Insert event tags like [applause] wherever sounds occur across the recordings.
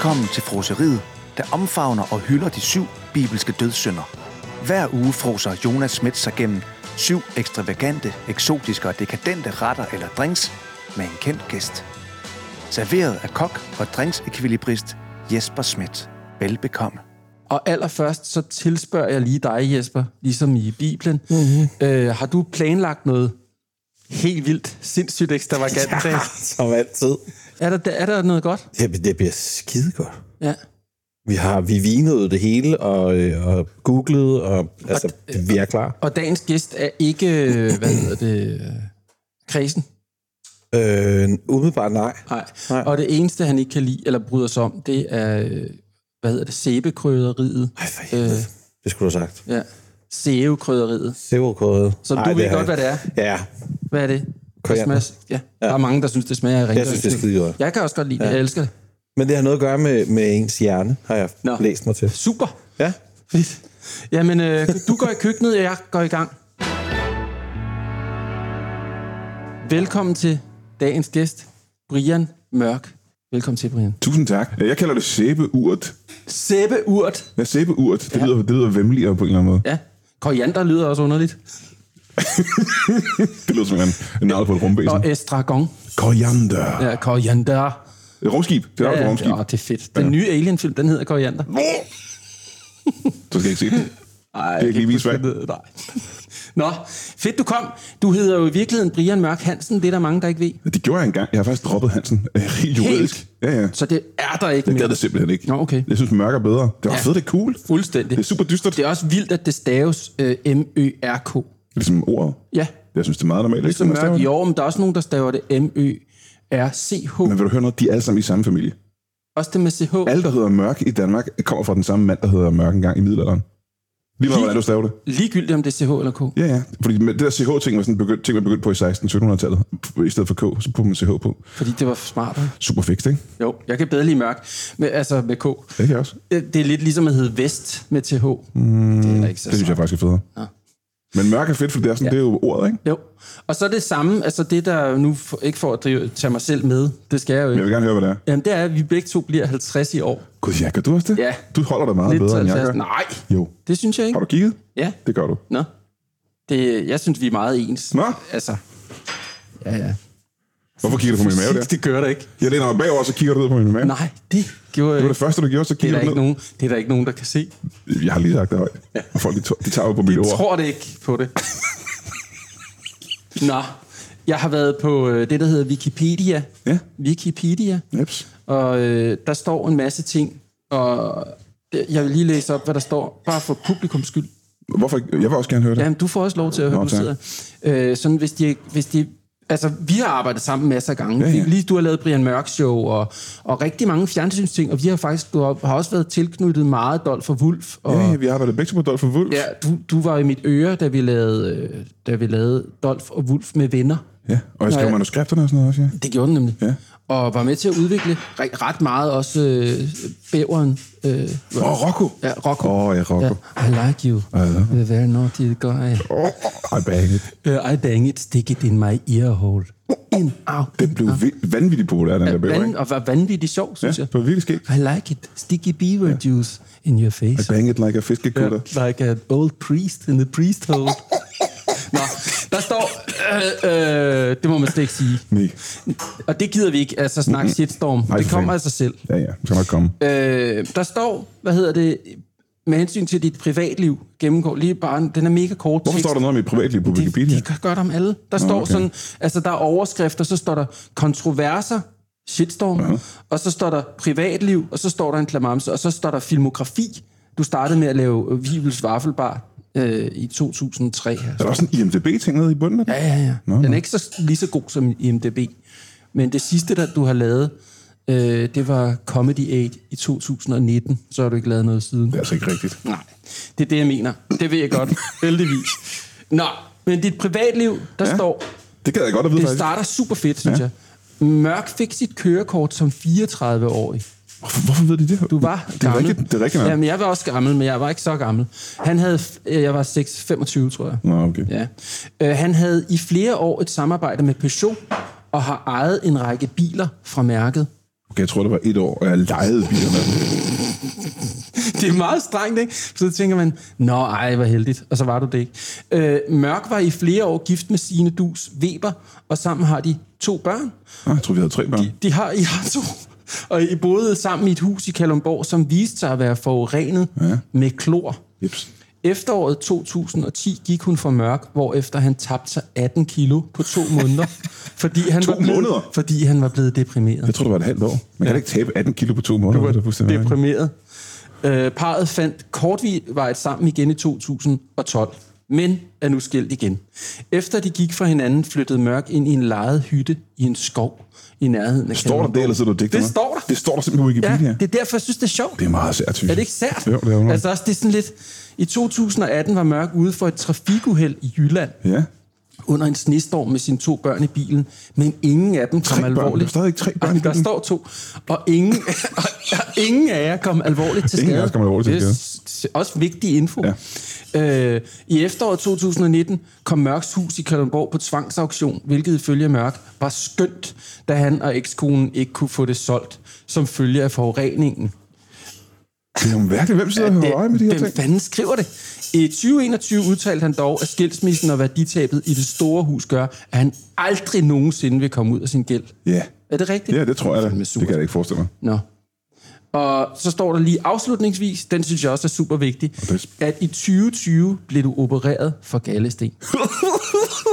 Velkommen til froseriet, der omfavner og hylder de syv bibelske dødssynder. Hver uge froser Jonas Schmidt sig gennem syv ekstravagante, eksotiske og dekadente retter eller drinks med en kendt gæst. Serveret af kok og drinksekvilibrist Jesper Schmidt. Velbekomme. Og allerførst så tilspørger jeg lige dig, Jesper, ligesom i Bibelen. Mm-hmm. Øh, har du planlagt noget helt vildt, sindssygt ekstravagant? [laughs] Ja, som altid. Er der, er der noget godt? Det, det bliver skide godt. Ja. Vi har vi vinede det hele, og, øh, og googlet, og altså, vi er klar. Og dagens gæst er ikke, øh, hvad hedder det, kredsen? Øh, umiddelbart nej. Nej. nej. Og det eneste, han ikke kan lide, eller bryder sig om, det er, hvad hedder det, sæbekrydderiet. Ej, for helvede. Øh, det skulle du have sagt. Ja. Sævekrydderiet. Sævekrydderiet. Så du ved godt, hvad det er? Ja. Hvad er det? Koriander. Ja. ja. Der er mange, der synes, det smager af Jeg synes, det er skide godt. Jeg kan også godt lide det. Ja. Jeg elsker det. Men det har noget at gøre med, med ens hjerne, har jeg Nå. læst mig til. Super. Ja. Fedt. Jamen, øh, du går i køkkenet, og jeg går i gang. Velkommen til dagens gæst, Brian Mørk. Velkommen til, Brian. Tusind tak. Jeg kalder det sæbeurt. Sæbeurt? Ja, sæbeurt. Det, ja. lyder, det lyder vemmeligere på en eller anden måde. Ja. Koriander lyder også underligt. [laughs] det lyder som en, en navn på et rumbæsen. Og estragon. Koriander. Ja, koriander. Rumskib. Det er ja, også rumskib. Ja, det er fedt. Den ja. nye Alien-film, den hedder Koriander. Du skal ikke se den. Nej, det er ikke lige vist Nej. Nå, fedt du kom. Du hedder jo i virkeligheden Brian Mørk Hansen. Det er der mange, der ikke ved. Det gjorde jeg engang. Jeg har faktisk droppet Hansen. [laughs] Helt juridisk. Ja, ja. Så det er der ikke det, mere? Det er det simpelthen ikke. Nå, okay. Jeg synes, Mørk er bedre. Det var ja. fedt, det er cool. Fuldstændig. Det er super dystert. Det er også vildt, at det staves øh, M-Ø-R-K. Ligesom ordet? Ja. Jeg synes, det er meget normalt. Ligesom Mørk. Jo, men der er også nogen, der staver det M-Ø-R-C-H. Men vil du høre noget? De er alle sammen i samme familie. Også det med CH? Alle, der hedder Mørk i Danmark, kommer fra den samme mand, der hedder Mørk engang i middelalderen. Lige meget, hvordan du staver det. Ligegyldigt, om det er CH eller K? Ja, ja. Fordi det der CH-ting var sådan begyndt, ting, man begyndte på i 1600-1700-tallet. I stedet for K, så puttede man CH på. Fordi det var smartere. Super fikst, ikke? Jo, jeg kan bedre lide mørk, med, altså med K. Det kan jeg også. Det, det er lidt ligesom at hedde Vest med TH. Mm, det, er ikke så det synes jeg faktisk er federe. Ja. Men mørk er fedt, for det er, sådan, ja. det er jo ordet, ikke? Jo. Og så det samme, altså det der nu, for, ikke for at drive, tage mig selv med, det skal jeg jo ikke. Men jeg vil gerne høre, hvad det er. Jamen det er, at vi begge to bliver 50 i år. Gud, ja, gør du også det? Ja. Du holder dig meget Lidt bedre, end jeg gør. Nej. Jo. Det synes jeg ikke. Har du kigget? Ja. Det gør du. Nå. Det, jeg synes, vi er meget ens. Nå. Altså. Ja, ja. Hvorfor kigger du på min mave der? Det gør det ikke. Jeg læner mig bagover, så kigger du ned på min mave. Nej, det gjorde jeg Det var det første, du gjorde, så det er, kigger der du ikke ned. nogen, det er der ikke nogen, der kan se. Jeg har lige sagt det højt. Ja. Og folk, de, de tager jo på mit Jeg ord. tror det ikke på det. Nå, jeg har været på øh, det, der hedder Wikipedia. Ja. Wikipedia. Jeps. Og øh, der står en masse ting. Og det- jeg vil lige læse op, hvad der står. Bare for publikums skyld. Hvorfor? Jeg vil også gerne høre det. Jamen, du får også lov til at høre, Nå, du sidder. Øh, sådan, hvis de, hvis de, altså, vi har arbejdet sammen masser af gange. Ja, ja. Lige du har lavet Brian Mørk Show, og, og rigtig mange fjernsynsting, og vi har faktisk op, har også været tilknyttet meget Dolf for Wulf. Og, Ja, ja, vi arbejder begge på Dolph Wolf. Ja, du, du var i mit øre, da vi lavede, øh, da vi lavede Dolf og Wulf med venner. ja. Og jeg skrev manuskripterne og sådan noget også, ja. Det gjorde den nemlig. Ja. Og var med til at udvikle re- ret meget også øh, bæveren. Øh, Åh, oh, Rocco. ja, Rocco. Åh, oh, ja, Rocco. Ja, I like you. You're a very naughty guy. Oh, I bang it. Uh, I bang it, stick it in my ear hole. In, out, Det blev vi- vanvittigt populær, den der bæver, Van, og var vanvittigt sjov, Ja, synes jeg. det var virkelig skægt. I like it. Sticky beaver juice in your I face. bang it like a fiskekutter. Yeah, like an old priest in the priest hole. [laughs] Nå, der står... Øh, øh, det må man slet ikke sige. Nej. Og det gider vi ikke, altså snakke shitstorm. Nej, det kommer af sig selv. Ja, ja. Det skal nok komme. Øh, der står, hvad hedder det, med hensyn til dit privatliv, gennemgår lige bare, den er mega kort. Hvorfor tekst. står der noget om mit privatliv på Wikipedia? de gør det om alle. Der står okay. sådan, altså der er overskrifter, så står der kontroverser, shitstorm, Ja. og så står der privatliv, og så står der en klamamse, og så står der filmografi. Du startede med at lave øh, Vibels Vaffelbar øh, i 2003. Er der også en IMDB-ting nede i bunden? Ja, ja, ja. Nå, Den er ikke så, lige så god som IMDb. Men det sidste, der du har lavet, øh, det var Comedy 8 i 2019. Så har du ikke lavet noget siden. Det er altså ikke rigtigt. Nej, det er det, jeg mener. Det ved jeg godt, [laughs] heldigvis. Nå, men dit privatliv, der ja. Står, Det gad jeg godt at vide, det faktisk. starter super fedt, synes. Ja. jeg. Mørk fik sit kørekort som 34-årig. Hvorfor, hvorfor ved de det? Du var det er gammel. rigtigt, det er rigtigt nok. Jamen, jeg var også gammel, men jeg var ikke så gammel. Han havde, øh, jeg var 6, 25, tror jeg. Nå, okay. Ja. Øh, han havde i flere år et samarbejde med Peugeot, og har ejet en række biler fra mærket. Okay, jeg tror, det var et år, og jeg lejede biler med. Det er meget strengt, ikke? Så tænker man, nå ej, hvor heldigt, og så var du det ikke. Øh, Mørk var i flere år gift med Signe Dus Weber, og sammen har de to børn. Ah, jeg tror, vi havde tre børn. De har, I har to. Og I boede sammen i et hus i Kalundborg, som viste sig at være forurenet ja. med klor. Jeps. Efteråret 2010 gik hun for mørk, hvor efter han tabte sig 18 kilo på to måneder. [laughs] fordi han To var blevet, måneder? Fordi han var blevet deprimeret. Jeg tror, det var et halvt år. Man kan da ikke tabe 18 kilo på to måneder. Det er fuldstændig mærkeligt. deprimeret. Øh, parret fandt kortvarigt sammen igen i 2012, men er nu skilt igen. Efter de gik fra hinanden, flyttede Mørk ind i en lejet hytte i en skov i nærheden af Står der det, eller sidder du digter Det mig? står der. Det står der simpelthen på Wikipedia. Ja, det er derfor, jeg synes, det er sjovt. Det er meget sært, synes Er det ikke sært? Jo, det er. Altså også, det er sådan lidt... I 2018 var Mørk ude for et trafikuheld i Jylland Ja. Under en snestorm med sine to børn i bilen, men ingen af dem kom Tre børn? alvorligt. Der er stadig tre børn Ej, Der står to. Og ingen, og ingen af jer kom alvorligt til skade. Ingen af os kom alvorligt til Det er også vigtig info. Ja. Øh, I efteråret 2019 kom Mørks hus i Kalundborg på tvangsauktion, hvilket ifølge Mørk var skønt, da han og ekskonen ikke kunne få det solgt som følge af forureningen. Det er jo mærkeligt. Hvem sidder og holder øje med de her Hvem ting? fanden skriver det? I 2021 udtalte han dog, at skilsmissen og værditabet i det store hus gør, at han aldrig nogensinde vil komme ud af sin gæld. Ja. Er det rigtigt? Ja, det tror jeg da. Det kan jeg da ikke forestille mig. Nå. Og så står der lige afslutningsvis, den synes jeg også er super vigtig, at i 2020 blev du opereret for gallesten. [laughs]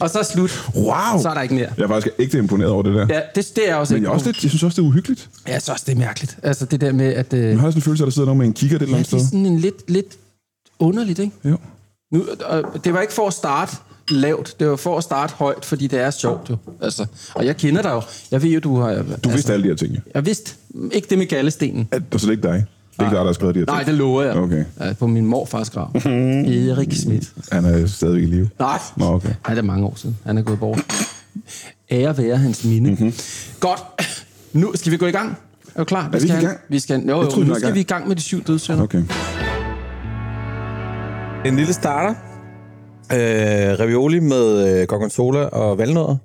og så slut. Wow! Så er der ikke mere. Jeg er faktisk ikke imponeret over det der. Ja, det, det er også Men jeg, også lidt, jeg synes også, det er uhyggeligt. Ja, jeg synes også, det er mærkeligt. Altså det der med, at... Øh, Jeg har sådan en følelse af, at der sidder nogen med en kigger et eller ja, andet det er sted. sådan en lidt, lidt underligt, ikke? Jo. Nu, og det var ikke for at starte lavt, det var for at starte højt, fordi det er sjovt jo. Altså, og jeg kender dig jo. Jeg ved jo, du har... Du vidste alle de her ting. Jeg vidste ikke det med gallestenen. At, og så er det ikke dig. Det er ikke dig, der har skrevet de her ting. Nej, det lover jeg. Okay. Ja, på min morfars grav. [laughs] Erik Schmidt. Han er stadigvæk i live. Nej. Nå, okay. Det er mange år siden. Han er gået bort. Ære være hans minde. Mhm. Mm-hmm. Godt. Nu skal vi gå i gang. Er du klar? vi skal ikke i have- gang? Vi skal, jo, Jeg jo, troede, vi nu i skal gang. vi i gang med de syv dødssynder. Okay. En lille starter. Øh, ravioli med øh, gorgonzola og valnødder.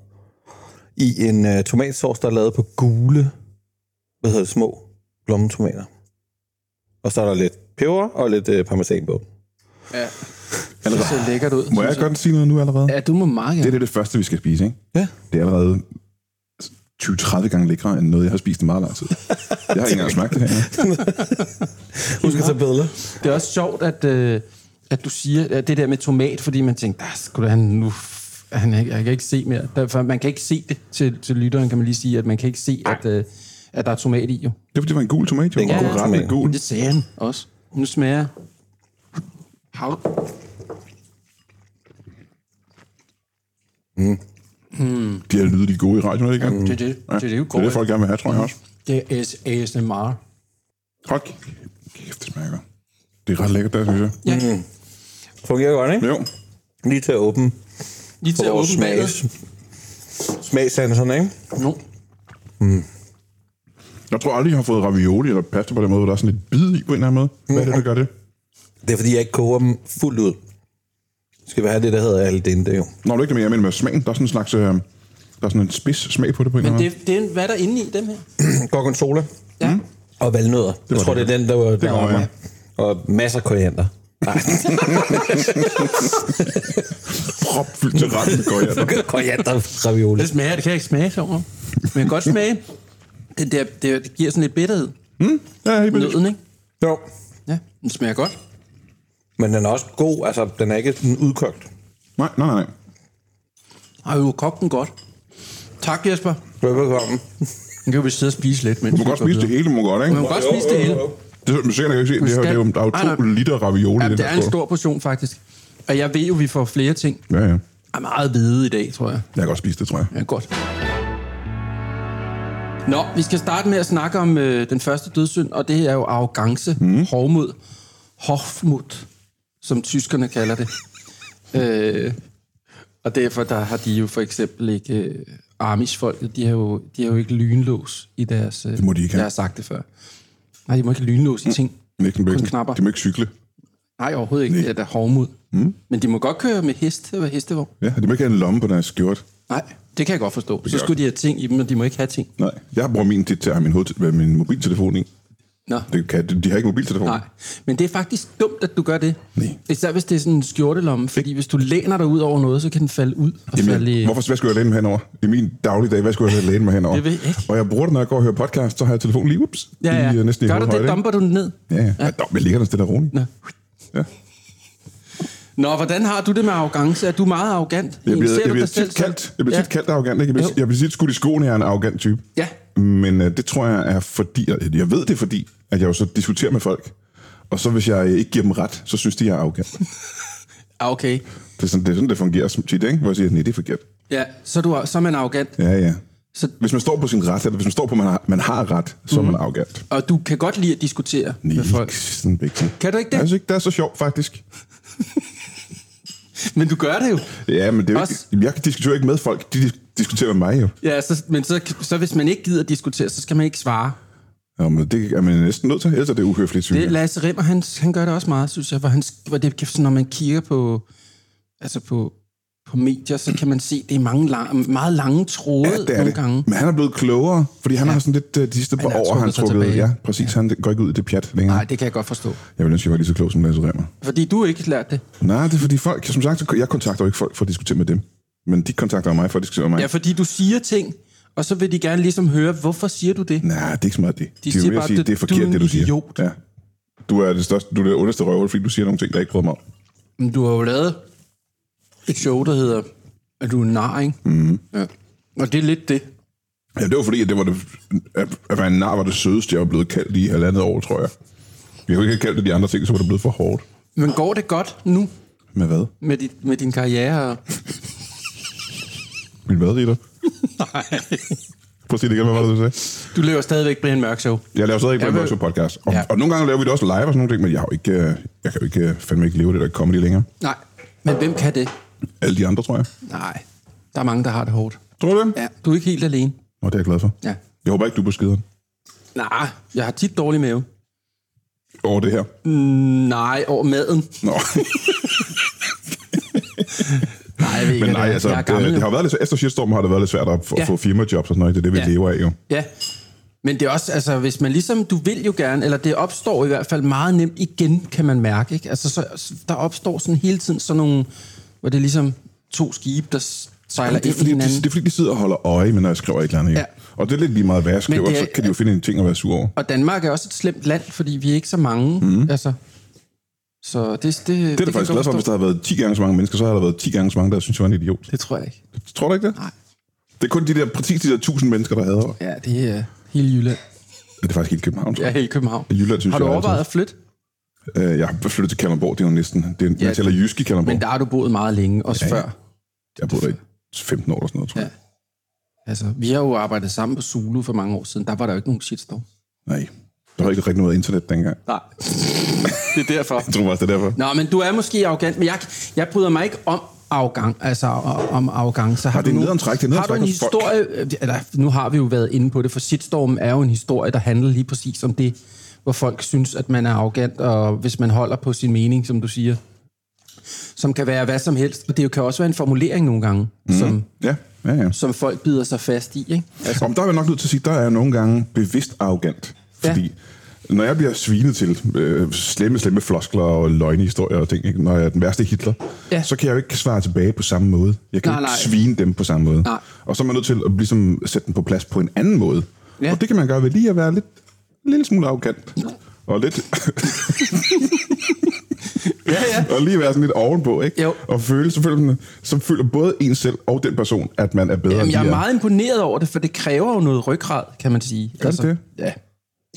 I en øh, tomatsauce, der er lavet på gule, hvad hedder det, små blommetomater. Og så er der lidt peber og lidt øh, parmesan på. Ja. [laughs] Det ser lækkert ud. Må jeg godt sige noget nu allerede? Ja, du må meget gerne. Det er det første, vi skal spise, ikke? Ja. Det er allerede 20-30 gange lækre end noget, jeg har spist i meget lang tid. Jeg har ikke engang smagt det her. [laughs] Husk at tage billeder. Det er også sjovt, at, øh, at du siger at det der med tomat, fordi man tænker, der skulle han nu... Han, jeg kan ikke se mere. Derfor, man kan ikke se det til, til lytteren, kan man lige sige, at man kan ikke se, at, øh, at der er tomat i, jo. Det er fordi, det var en gul tomat, jo. Det er en Og gul ret gul. Det sagde han også. Nu smager jeg. Hav. De her lyde, de er gode i radioen, er det ikke? Det er det. Ja. Det er det, jo det er det, folk gerne vil have, tror jeg også. Det er ASMR. Hold kæft, det smager godt. Det er ret lækkert, der, synes jeg. Ja, Fungerer godt, ikke? Jo. Lige til at åbne lige til at åbne smags, smags. smagsanserne, ikke? No. Jeg tror aldrig, jeg har fået ravioli eller pasta på den måde, hvor der er sådan lidt bid i på en eller anden måde. Hvad er det, der gør det? Det er, fordi jeg ikke koger dem fuldt ud. Skal vi have det, der hedder al dente, jo. Når du ikke det, men jeg mener med smagen, der er sådan en slags... Øh, der er sådan en spids smag på det på en Men eller anden det, det er, hvad er der inde i dem her? [clears throat] Gorgonzola Ja. og valnødder. Jeg tror, det er den, der var der går, var ja. Og masser af koriander. måde. [laughs] Prop fyldt til randen med koriander. [laughs] koriander ravioli. Det smager, det kan jeg ikke smage så Men jeg kan godt smage. Det, der, det, det giver sådan lidt bitterhed. Ja, helt vildt. Nøden, ikke? Jo. Ja, den smager godt. Men den er også god. Altså, den er ikke sådan udkogt. Nej, nej, nej. Har jo kogt den godt. Tak, Jesper. Velbekomme. Nu kan vi sidde og spise lidt, mens Du må godt spise det hele, du må godt, ikke? Man må godt spise det hele. Det er sikkert ikke se. Det her, det er jo, der er jo to nej. liter ravioli Ja, den det er en stor portion, faktisk. Og jeg ved jo, vi får flere ting. Ja, ja. Jeg er meget hvide i dag, tror jeg. Jeg kan godt spise det, tror jeg. Ja, godt. Nå, vi skal starte med at snakke om øh, den første dødssynd, og det er jo arrogance, mm. hovmod, hofmod, som tyskerne kalder det. [laughs] øh, og derfor der har de jo for eksempel ikke... Øh, Amish-folket, de har, jo, de har jo ikke lynlås i deres... Øh, det må de ikke have. Jeg har sagt det før. Nej, de må ikke lynlås i ting. Men ikke, Kun knapper. de må ikke cykle. Nej, overhovedet ikke. Det er da hovmod. Mm. Men de må godt køre med hest eller hestevogn. Ja, de må ikke have en lomme på deres skjort. Nej, Det kan jeg godt forstå. Så jeg skulle de have ting i dem, og de må ikke have ting. Nej, jeg bruger min tit til at have min, hoved, min mobiltelefon i. Nå. Det kan, de har ikke mobiltelefon. Nej, men det er faktisk dumt, at du gør det. Nej. Især hvis det er sådan en skjortelomme, fordi hvis du læner dig ud over noget, så kan den falde ud og falde i... Jamen, hvorfor, hvad skulle jeg læne mig henover? I min dagligdag, hvad skulle jeg læne mig henover? Det ved jeg ikke. Og jeg bruger det, når jeg går og hører podcast, så har jeg telefonen lige, ups, Ja, ja. lige, øh, næsten i Gør du det, dumper du den ned? Ja, ja. ja. Nå, men jeg ligger der stille og roligt. Ja. Nå, hvordan har du det med arrogance? Er du meget arrogant? Jeg bliver, jeg bliver tit kaldt, jeg bliver Ja. tit kaldt arrogant. Ikke? Jeg bliver, jeg bliver tit skudt i skoene, jeg er en arrogant type. Ja. Men øh, det tror jeg er fordi, jeg, ved det fordi, at jeg jo så diskuterer med folk. Og så hvis jeg ikke giver dem ret, så synes de, jeg er arrogant. Ah, okay. Det er sådan, det, er sådan, det fungerer som tit, ikke? Hvor jeg siger, nej, det er forkert. Ja, så, er du, så er man arrogant. Ja, ja. Så, Hvis man står på sin ret, eller hvis man står på, at man har, man har ret, så Mhm. er man arrogant. og du kan godt lide at diskutere Nej, med folk. sådan vigtigt. Kan du ikke det? Jeg synes ikke, det er så sjovt, faktisk. [laughs] [laughs] Men du gør det jo. Ja, men det er jo Også- ikke, jeg diskuterer ikke med folk. De dis- diskuterer med mig jo. Ja, så, men så, så hvis man ikke gider diskutere, så skal man ikke svare. Ja, men det er man næsten nødt til, ellers er det uhøfligt, synes Det. Lasse Rimmer, han, han gør det også meget, synes jeg. Hvor, han, hvor det, når man kigger på, altså på, på medier, så kan man se, det er mange lang, meget lange tråde Ja, det er nogle det. gange. Men han er blevet klogere, fordi han ja. har sådan lidt øh, de sidste par år, han trukket tilbage. ja, præcis, han går ikke ud i det pjat længere. Nej, det kan jeg godt forstå. Jeg vil ønske, jeg var lige så klog som Lasse Remmer. Fordi du ikke lært det. Nej, det er fordi folk, som sagt, jeg kontakter jo ikke folk for at diskutere med dem. Men de kontakter mig for at diskutere med mig. Ja, fordi du siger ting, og så vil de gerne ligesom høre, hvorfor siger du det? Nej, det er ikke så meget det. De, siger vil mere bare, sige, du- det er du forkert, er en det du siger. idiot. Ja. Du er det største, du er det underste røvhul, fordi du siger nogle ting, der ikke bryder mig om. Men du har jo lavet et show, der hedder, at du er en nar, ikke? Mm. Ja. Og det er lidt det. Ja, det var fordi, at, det var det, at, være en nar var det sødeste, jeg var blevet kaldt i halvandet år, tror jeg. Jeg kunne ikke have kaldt det de andre ting, så var det blevet for hårdt. Men går det godt nu Med hvad? med, dit, med din karriere? [laughs] Min hvad, Rita? Nej. Prøv at sige det igen, hvad var det, du sagde? Du lever stadigvæk Brian Mørk Show. Jeg laver stadig ikke Jeg Brian Mørk Show podcast. Og, Ja. og, nogle gange laver vi det også live og sådan nogle ting, men jeg, har jo ikke, øh, jeg kan jo ikke, øh, fandme ikke leve det der comedy længere. Nej. Men hvem kan det? Alle de andre, tror jeg. Nej. Der er mange, der har det hårdt. Tror du det? Ja, du er ikke helt alene. Og det er jeg glad for. Ja. Jeg håber ikke, du er på skideren Nej, jeg har tit dårlig mave. over det her. Mm, nej, over maden. Nå. [laughs] Nej, jeg ved ikke, Men nej, altså, jeg er det, gammel, det har været lidt, efter shitstorm har det været lidt svært at få, Ja. få firmajobs og sådan noget. Det er det, vi ja. lever af jo. Ja, men det er også, altså, hvis man ligesom, du vil jo gerne, eller det opstår i hvert fald meget nemt igen, kan man mærke, ikke? Altså, så, der opstår sådan hele tiden sådan nogle, hvor det er ligesom to skibe, der sejler Det er, ind i hinanden. det er fordi, de sidder og holder øje med, når jeg skriver et eller andet. Ja. Ja. Og det er lidt lige meget, hvad jeg skriver, det er- så kan de jo finde en ting at være sur over. Og Danmark er også et slemt land, fordi vi er ikke så mange. Mm. Altså, så det, det, det, Mhm. Det er det faktisk glad for, hvis der havde været 10 gange så mange mennesker, så har der været 10 gange så mange, der synes, jeg var en idiot. Det tror jeg ikke. Tror du ikke det? Nej. Det er kun de der, præcis de der 1000 mennesker, der hader. Ja, det er hele Jylland. Det er faktisk helt København, tror Ja, jeg. hele København. Jylland, synes Har du overvejet at flytte? Øh, jeg har flyttet til Kalundborg, det er jo næsten... Det er, Ja, man tæller jysk i Kalundborg. Men der har du boet meget længe, også ja, Ja, ja. før. Jeg har boet der i 15 år eller sådan noget, tror Ja. jeg. Altså, vi har jo arbejdet sammen på Zulu for mange år siden. Der var der jo ikke nogen shitstorm. Nej. Der var ikke rigtig noget internet dengang. Nej. det er derfor. Jeg tror faktisk, det er derfor. Nå, men du er måske arrogant, men jeg, jeg bryder mig ikke om arrogant, altså om arrogance. Har det er du nu- træk, det er Har du en folk. historie, eller nu har vi jo været inde på det, for shitstorm er jo en historie, der handler lige præcis om det, hvor folk synes, at man er arrogant, og hvis man holder på sin mening, som du siger, som kan være hvad som helst, og det kan også være en formulering nogle gange, mm. som, Ja, ja, ja. som folk bider sig fast i, ikke? Altså, Om der er jeg nok nødt til at sige, der er jeg nogle gange bevidst arrogant. Fordi ja. når jeg bliver svinet til øh, slemme, slemme floskler og løgnehistorier og ting, ikke? når jeg er den værste Hitler, Ja. så kan jeg jo ikke svare tilbage på samme måde. Jeg kan Nej, nej, nej. ikke svine dem på samme måde. Nej. Og så er man nødt til at ligesom, sætte den på plads på en anden måde. Ja. Og det kan man gøre ved lige at være lidt, en lille smule arrogant. Og lidt... ja, ja. og lige være sådan lidt ovenpå, ikke? Jo. Og føle, så føler, man, så føler både en selv og den person, at man er bedre Jamen, jeg er meget imponeret over det, for det kræver jo noget ryggrad, kan man sige. Gør det det? Ja.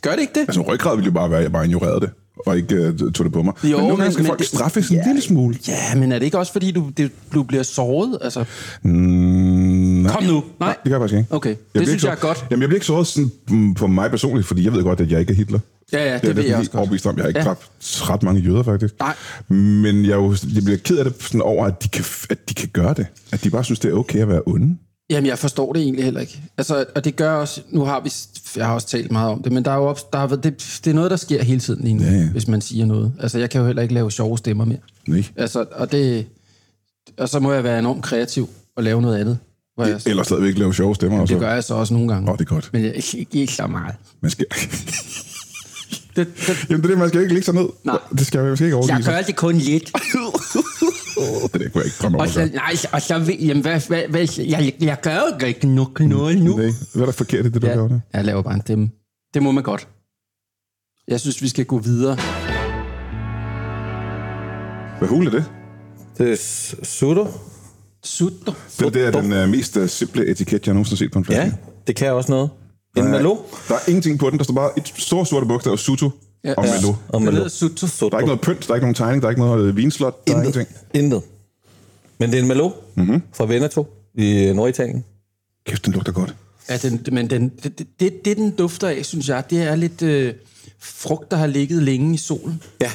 Gør det ikke det? Altså, ryggrad ville jo bare være, at jeg bare ignorerede det, og ikke uh, tog det på mig. Jo, men nogle men- gange skal folk det- straffes en Ja. lille smule. Ja, men er det ikke også, fordi du, det, du bliver såret? Altså, Mm, nej. kom nu. Nej. Det kan jeg faktisk ikke. Okay, Jeg det synes jeg er godt. Jamen, jeg bliver ikke såret sådan, mm, på mig personligt, fordi jeg ved godt, at jeg ikke er Hitler. Ja, ja, det, Det er det ved jeg også overbevist om. Jeg har ikke ja. dræbt ret mange jøder, faktisk. Nej. Men jeg, er jo, jeg bliver ked af det sådan over, at de, kan, at de kan gøre det. At de bare synes, det er okay at være onde. Jamen, jeg forstår det egentlig heller ikke. Altså, og det gør også, nu har vi, jeg har også talt meget om det, men der er jo op, der er, det, det er noget, der sker hele tiden lige nu, Ja, ja. hvis man siger noget. Altså, jeg kan jo heller ikke lave sjove stemmer mere. Nej. Altså, og det, og så må jeg være enormt kreativ og lave noget andet. Hvor jeg, Eller stadigvæk lave sjove stemmer. og det så- gør jeg så også nogle gange. Åh, det er godt. Men jeg, ikke, ikke så meget. Man skal... Det, [laughs] det, Jamen, det er det, man skal ikke ligge sig ned. Nej. Det skal man skal ikke jeg overgive sig. gør det kun lidt. [laughs] Det der kunne jeg ikke drømme om Og så, nej, og så jamen, hvad, hvad, hvad, jeg, jeg gør jo ikke nok noget nu. Nej, hvad er der forkert i det, du laver Ja, der? jeg laver bare en stemme. Det må man godt. Jeg synes, vi skal gå videre. Hvad hul er det? Det er s- sutter. Det, det er den uh, mest uh, simple etiket, jeg nogensinde har set på en flaske. Ja, det kan også noget. En Der er- malo Der er ingenting på den. Der står bare et stort sorte bogstav, Suto Ja. og. Malo. og Det malo. hedder Sutter. Der er ikke noget pynt, der er ikke nogen tegning, der er ikke noget øh, vinslot, der er ingenting. Intet. Men det er en malo mm-hmm. fra Veneto i Norditalien. Kæft, den lugter godt. Ja, den, men den, det, det, det, det, den dufter af, synes jeg, det er lidt øh, frugt, der har ligget længe i solen. Ja.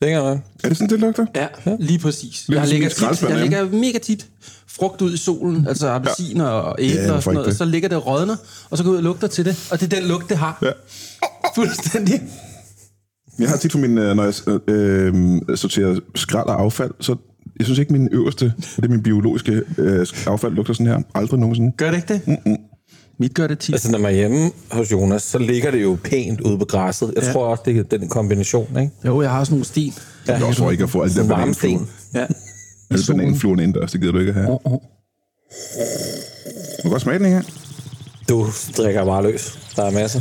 Man. Er det sådan, det lugter? Ja, lige præcis. Lidt Jeg en tit, jeg lægger mega tit frugt ud i solen, altså appelsiner og æbler Ja, og sådan noget, og så ligger det rådner, og så går jeg ud og lugter til det, og det er den lugt, det har. Ja. Fuldstændig. Jeg har tit for min, øh, når jeg øh, øh, sorterer skrald og affald, så jeg synes ikke, min øverste, det er min biologiske øh, affald, lugter sådan her. Aldrig nogensinde. Gør det ikke det? Mm-mm. Mit gør det tit. Altså, når man er hjemme hos Jonas, så ligger det jo pænt ude på græsset. Jeg Ja. ja. tror også, det er den kombination, ikke? Jo, jeg har også nogle sten. Jeg er også for ikke at få alle de der Sådan varme sten. bananfluer. Ja. Alle bananfluerne indendørs, det gider du ikke at have. Oh, oh. Du kan godt smage den, ikke? Du drikker bare løs. Der er masser.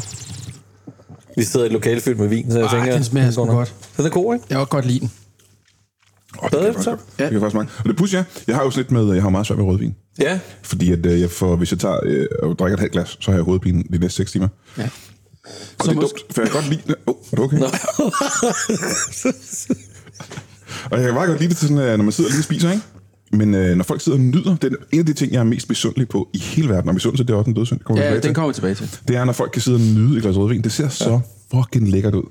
Vi sidder i et lokale fyldt med vin, så jeg Ej, tænker... den smager nok. godt. Den er god, ikke? Jeg kan godt lide den. Oh, det, faktisk, så? det kan faktisk mange. Og det pudsige er, jeg har jo sådan lidt med, jeg har meget svært ved rødvin. Ja. Fordi at, øh, jeg får, hvis jeg tager øh, og drikker et halvt glas, så har jeg hovedpine de næste 6 timer. Ja. Og Så det er mås- dumt, for jeg kan godt lide det. Oh, er du okay? [laughs] og jeg kan bare godt lide det, til sådan, øh, når man sidder lige og spiser, ikke? Men øh, når folk sidder og nyder, det er en af de ting, jeg er mest misundelig på i hele verden. Og misundelse, det er også en dødssynd. kommer Ja, den til. kommer tilbage til. Det er, når folk kan sidde og nyde et glas rødvin. Det ser så fucking lækkert ud.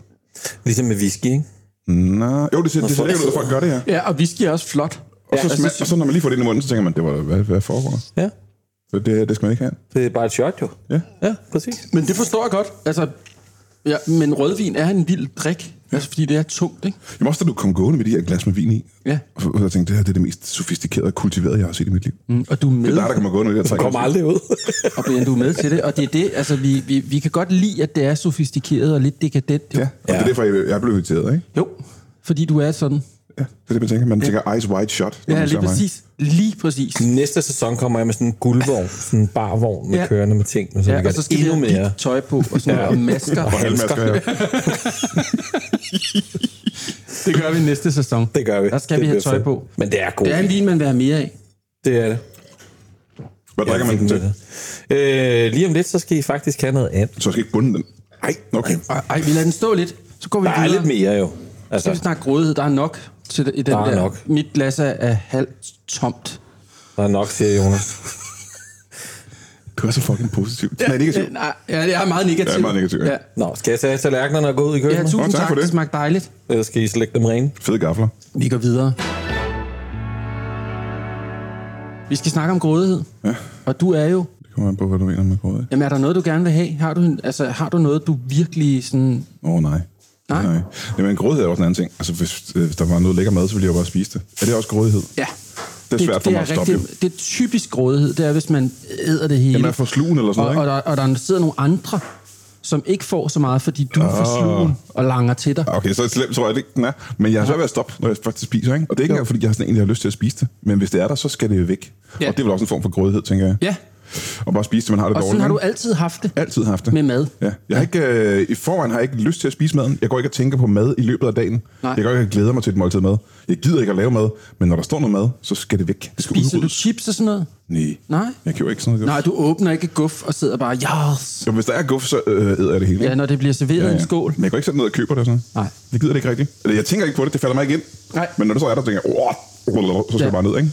Ligesom med whisky, ikke? Nå, jo, det ser, det ser lækkert ud, at folk gør det her. Ja, og whisky er også flot. Og så, altså, smag, og så når man lige får det ind i munden, så tænker man, det var, hvad, hvad foregår? Ja. Så Det, det skal man ikke have. Det er bare et shot, jo. Ja. Ja, præcis. Men det forstår jeg godt. Altså, ja, men rødvin er en vild drik. Altså, fordi det er tungt, ikke? Jamen også da du kom gående med de her glas med vin i. Ja. Og jeg tænkte, det her det er det mest sofistikerede og kultiverede, jeg har set i mit liv. Mm. Og du er Det med, er dig, der kommer gående med de her tre Kommer aldrig ud. [laughs] og Brian, du er med til det. Og det er det, altså, vi, vi, vi kan godt lide, at det er sofistikeret og lidt dekadent. Jo. Ja, og ja. det er derfor, jeg, jeg blev inviteret, ikke? jo fordi du er sådan. Ja, det er det, man tænker. Man tænker ice white shot. Ja, lige mig. præcis. Lige præcis. Næste sæson kommer jeg med sådan en guldvogn, sådan en barvogn med Ja. ja. kørende med ting, så Ja, vi og så skal vi endnu have mere. tøj på, og, sådan noget, og masker. Og halvmasker, ja. [laughs] Det gør vi næste sæson. Det gør vi. Der skal det vi have tøj fedt. på. Men det er godt. Det er en vin, man vil have mere af. Det er det. Hvad drikker man den til? Øh, lige om lidt, så skal I faktisk have noget andet. Så jeg skal ikke bunde den. Nej, okay. Ej, ej, vi lader den stå lidt. Så går vi Der er lidt mere jo. Så skal vi Altså, snakke grådighed. Der er nok til det, i den Der er der. nok. Mit glas er, er halvt tomt. der er nok, siger Jonas. [laughs] Du er så fucking positiv. Nej, negativ. Nej, ja, jeg er meget negativ. Ja, meget negativ, ja. Ja, Nå, skal jeg tage tallerkenerne og gå ud i ja køkkenet? tusind Åh, tak tak. for Det det. smagte dejligt. Eller skal I slægge dem rene? Fede gafler. Vi går videre. Vi skal snakke om grådighed. Ja. Og du er jo... Det kommer an på, hvad du mener med grådighed. Jamen, er der noget, du gerne vil have? Har du, altså, har du noget, du virkelig sådan... Åh, oh, nej. Nej? nej. Jamen, grådighed er også en anden ting. Altså, hvis, øh, hvis der var noget lækker mad, så ville jeg jo bare spise det. Er det også grådighed? Ja. Det er svært for mig at stoppe, jo. Det er typisk grådighed. Det er, hvis man æder det hele. Jamen, er for slugen eller sådan og, noget, og, ikke? der, og der sidder nogle andre, som ikke får så meget, fordi du er Ah. for slugen og langer til dig. Okay, så slemt tror jeg det ikke, den er. Men jeg har svært ved at stoppe, når jeg faktisk spiser, ikke? Og det er ikke engang, fordi jeg sådan egentlig har lyst til at spise det. Men hvis det er der, så skal det jo væk. Ja. Og det er vel også en form for grådighed, tænker jeg. Ja, Og bare spise det, man har det og dårligt. sådan har du altid haft det altid haft det. med mad. Ja. Jeg har ikke, øh, I forvejen har jeg ikke lyst til at spise maden. Jeg går ikke og tænker på mad i løbet af dagen. Nej. Jeg går ikke og glæder mig til et måltid mad. Jeg gider ikke at lave mad, men når der står noget mad, så skal det væk. Det skal Spiser du udryddes. chips og sådan noget? Nej. Nej. Jeg køber ikke sådan noget. Nej, du åbner ikke guf og sidder bare, yes. Jo, hvis der er guf, så øh, æder jeg det hele. Ja, når det bliver serveret i en skål. Men jeg går ikke sætte ned og køber det og sådan Nej. Jeg gider det ikke rigtigt. Eller jeg tænker ikke på det, det falder mig ikke ind. Nej. Men når det så er der, tænker jeg, "Åh, så skal Ja. jeg bare ned, ikke?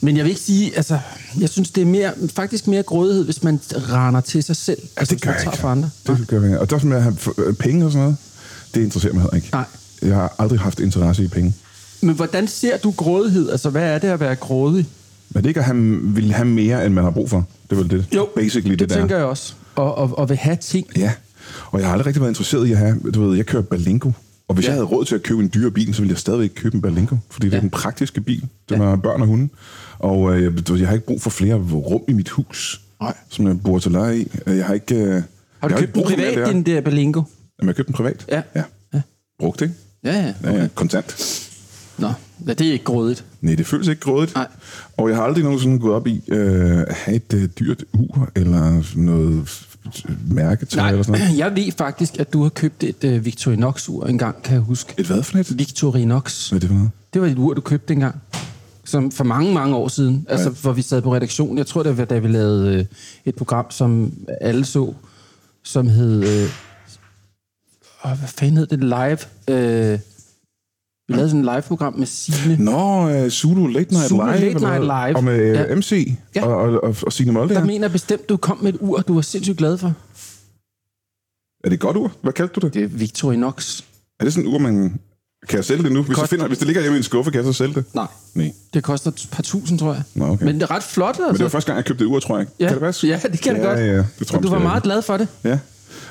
Men jeg vil ikke sige, altså, jeg synes, det er mere, faktisk mere grådighed, hvis man render til sig selv. Altså, det gør jeg tager ikke. for andre. Det gør jeg ikke. Og det er også med at have øh, penge og sådan noget. Det interesserer mig heller ikke. Nej. Jeg har aldrig haft interesse i penge. Men hvordan ser du grådighed? Altså, hvad er det at være grådig? Men det ikke at have, vil have mere, end man har brug for. Det er vel det, Jo, basically det, det der. tænker jeg også. Og, og, og vil have ting. Ja, og jeg har aldrig rigtig været interesseret i at have, du ved, jeg kører Balingo. Og hvis ja. jeg havde råd til at købe en dyre bil, så ville jeg stadigvæk købe en Berlingo, fordi det Ja. er den praktiske bil. Den har børn og hunde. Og øh, jeg, jeg har ikke brug for flere rum i mit hus, Nej. som jeg bor til leje i. Jeg har ikke... Øh, Har du købt den mere privat, det her. din der Berlingo? Jamen, jeg købte den privat. Ja. ja. Ja. Brugt, ikke? Ja, ja. Ja, ja. Kontant. Nå, ja, det er ikke grådigt. Nej, det føles ikke grådigt. Nej. Og jeg har aldrig nogensinde gået op i øh, at have et øh, dyrt ur, eller noget mærketøj, eller sådan noget. [clears throat] jeg ved faktisk, at du har købt et uh, Victorinox-ur engang, kan jeg huske. Et hvad for et? Victorinox. Hvad er det for noget? Det var et ur, du købte engang. Som for mange, mange år siden. Altså, hvor vi sad på redaktion. Jeg tror, det var, da vi lavede øh, et program, som alle så, som hed... Øh, åh, hvad fanden hed det? Live. Øh, vi lavede sådan et live-program med Signe. Nå, uh, Zulu Late Night Zulu Live. Late Night? Live. Og med Ja. ja. MC Ja. og, og, og, og Signe Molde. Der mener bestemt, du kom med et ur, du var sindssygt glad for. Er det et godt ur? Hvad kaldte du det? Det er Victorinox. Er det sådan et ur, man... Kan jeg sælge det nu? Hvis, Kost- jeg finder, hvis det ligger hjemme i en skuffe, kan jeg så sælge det? Nej, Nej. det koster et par tusind, tror jeg. Nå, okay. Men det er ret flot, altså. Men det var første gang, jeg købte et ur, tror jeg. ja. Kan det passe? Ja, det kan det ja, godt. Ja, ja. Det tror du var meget glad for det. Ja.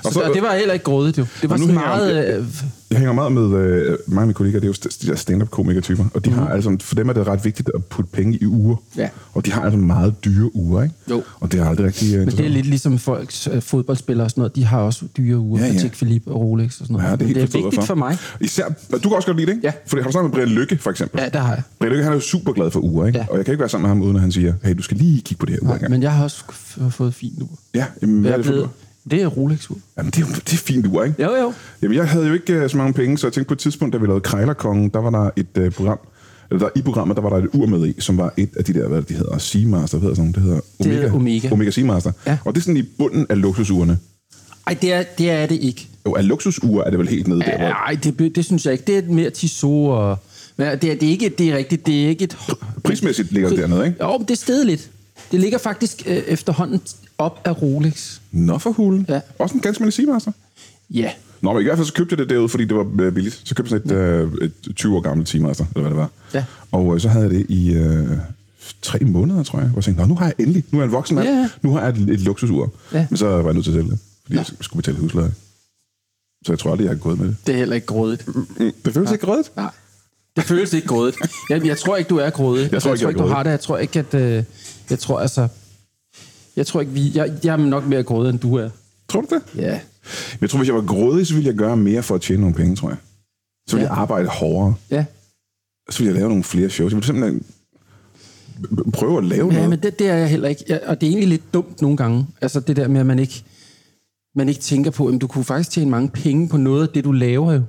Og, så, og det var heller ikke grådigt, jo. Det var sådan hænger jeg meget... om Øh, Jeg hænger meget med øh, mange af mine kollegaer, det er jo de der stand-up-komiker-typer, og de Mhm. har altså, for dem er det ret vigtigt at putte penge i uger. Ja. Og de har altså meget dyre uger, ikke? Jo. Og det er aldrig rigtig øh, men det er lidt ligesom folks øh, fodboldspillere og sådan noget. De har også dyre uger. Ja, Ja. Patek Philippe og Rolex og sådan noget. Ja, det er helt det er vigtigt hvorfor. for mig. Især, du kan også godt lide det, ikke? Ja. For har du snakket med Brian Lykke, for eksempel? Ja, det har jeg. Brian Lykke, han er jo super glad for uger, ikke? Ja. Og jeg kan ikke være sammen med ham, uden at han siger, hey, du skal lige kigge på det her engang. men jeg har også fået fint ur. Ja, jamen, hvad Jeg er det for blevet? Det er Rolex-ur. Jamen, det er, det er fint ur, ikke? Jo, jo. Jamen, jeg havde jo ikke øh, så mange penge, så jeg tænkte på et tidspunkt, da vi lavede Krejlerkongen, der var der et øh, program, eller der, i programmet, der var der et ur med i, som var et af de der, hvad de hedder, Seamaster, hvad hedder sådan det hedder Det hedder Omega. Omega Seamaster. Ja. Og det er sådan i bunden af luksusurene. Ej, det er, det er det ikke. Jo, af luksusure er det vel helt nede der, hvor... Nej, det, det synes jeg ikke. Det er mere Tissot og... Men det er, det er ikke det er rigtigt. Det er ikke et... Prismæssigt ligger det dernede, ikke? Jo, men det er stedet lidt. Det ligger faktisk øh, efterhånden op af Rolex. Nå for hulen. Ja. Også en ganske almindelig Seamaster. Ja. Nå, men i hvert fald så købte jeg det derude, fordi det var øh, billigt. Så købte jeg sådan et, øh, et 20 år gammelt Seamaster, eller hvad det var. Ja. Og øh, så havde jeg det i øh, tre måneder, tror jeg. Hvor jeg tænkte, Nå, nu har jeg endelig, nu er jeg en voksen mand, Ja, ja. nu har jeg et, et luksusur. Ja. Men så var jeg nødt til at sælge det, fordi jeg skulle betale husleje. Så jeg tror aldrig, jeg har gået med det. Det er heller ikke grådigt. Mm, det føles ja. ikke rødt. Nej. Det føles ikke grådigt. Jeg, jeg tror ikke, du er grådig. Jeg tror ikke, jeg er du grådig. har det. Jeg tror ikke, at... Øh, jeg tror altså... Jeg tror ikke, vi... Jeg, jeg er nok mere grådig, end du er. Tror du det? Ja. Jeg tror, hvis jeg var grådig, så ville jeg gøre mere for at tjene nogle penge, tror jeg. Så ville Ja. jeg arbejde hårdere. Ja. Så ville jeg lave nogle flere shows. Jeg ville simpelthen prøve at lave Ja, noget. men det, det er jeg heller ikke. Jeg, og det er egentlig lidt dumt nogle gange. Altså det der med, at man ikke, man ikke tænker på, at du kunne faktisk tjene mange penge på noget af det, du laver jo.